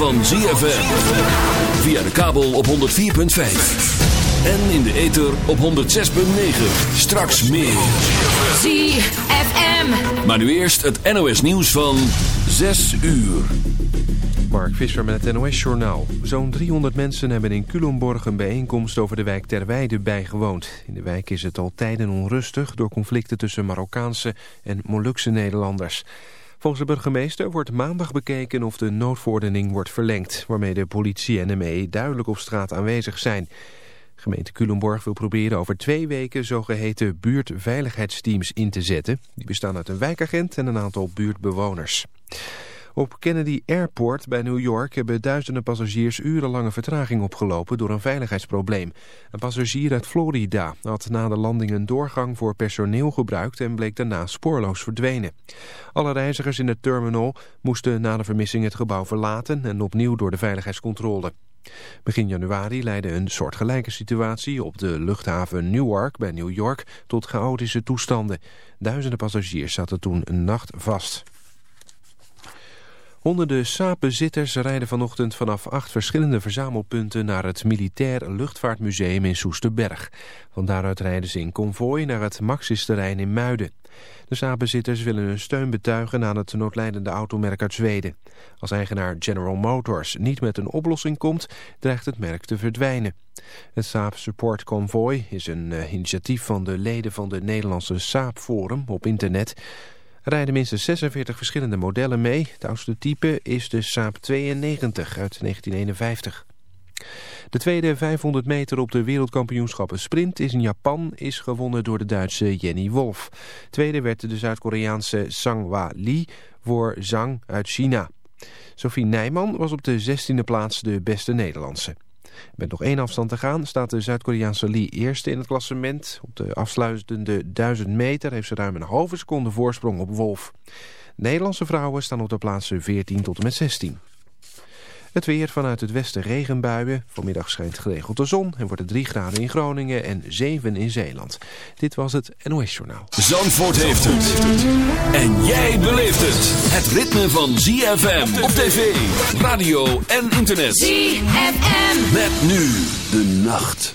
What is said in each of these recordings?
van ZFM. Via de kabel op 104.5. En in de ether op 106.9. Straks meer. ZFM. Maar nu eerst het NOS nieuws van 6 uur. Mark Visser met het NOS-journaal. Zo'n 300 mensen hebben in Culemborg een bijeenkomst over de wijk Terweide bijgewoond. In de wijk is het al tijden onrustig door conflicten tussen Marokkaanse en Molukse Nederlanders. Volgens de burgemeester wordt maandag bekeken of de noodverordening wordt verlengd... waarmee de politie en ME duidelijk op straat aanwezig zijn. Gemeente Culemborg wil proberen over twee weken zogeheten buurtveiligheidsteams in te zetten. Die bestaan uit een wijkagent en een aantal buurtbewoners. Op Kennedy Airport bij New York hebben duizenden passagiers urenlange vertraging opgelopen door een veiligheidsprobleem. Een passagier uit Florida had na de landing een doorgang voor personeel gebruikt en bleek daarna spoorloos verdwenen. Alle reizigers in de terminal moesten na de vermissing het gebouw verlaten en opnieuw door de veiligheidscontrole. Begin januari leidde een soortgelijke situatie op de luchthaven Newark bij New York tot chaotische toestanden. Duizenden passagiers zaten toen een nacht vast. Honderden saapbezitters rijden vanochtend vanaf acht verschillende verzamelpunten naar het Militair Luchtvaartmuseum in Soesterberg. Van daaruit rijden ze in konvooi naar het Maxis-terrein in Muiden. De saapbezitters willen hun steun betuigen aan het noodlijdende automerk uit Zweden. Als eigenaar General Motors niet met een oplossing komt, dreigt het merk te verdwijnen. Het Saab Support Convoy is een uh, initiatief van de leden van de Nederlandse Saab Forum op internet... Er rijden minstens 46 verschillende modellen mee. Het oudste type is de Saab 92 uit 1951. De tweede 500 meter op de wereldkampioenschappen sprint is in Japan is gewonnen door de Duitse Jenny Wolf. Tweede werd de Zuid-Koreaanse Sangwa Lee voor Zhang uit China. Sophie Nijman was op de 16e plaats de beste Nederlandse. Met nog één afstand te gaan staat de Zuid-Koreaanse Lee eerste in het klassement. Op de afsluitende 1000 meter heeft ze ruim een halve seconde voorsprong op Wolf. Nederlandse vrouwen staan op de plaatsen 14 tot en met 16. Het weer vanuit het westen regenbuien. Vanmiddag schijnt geregeld de zon en wordt het 3 graden in Groningen en 7 in Zeeland. Dit was het NOS Journaal. Zandvoort heeft het. En jij beleeft het. Het ritme van ZFM op tv, radio en internet. ZFM. Met nu de nacht.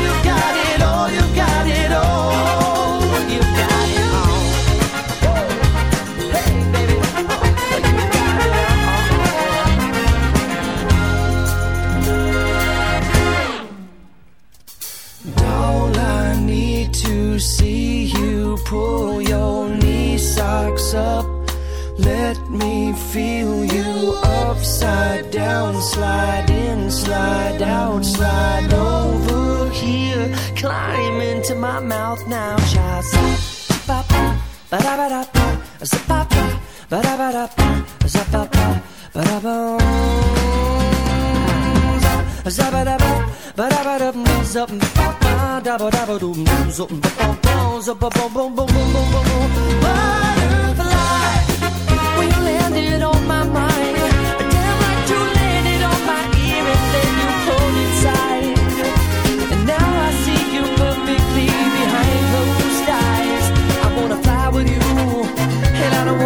my mouth now, child. Ba ba da ba da ba, ba ba ba da ba da ba, ba ba ba da ba. Da ba, ba da ba da ba, ba ba da ba da ba ba ba ba ba ba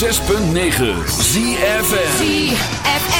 106.9 ZFM. ZFM.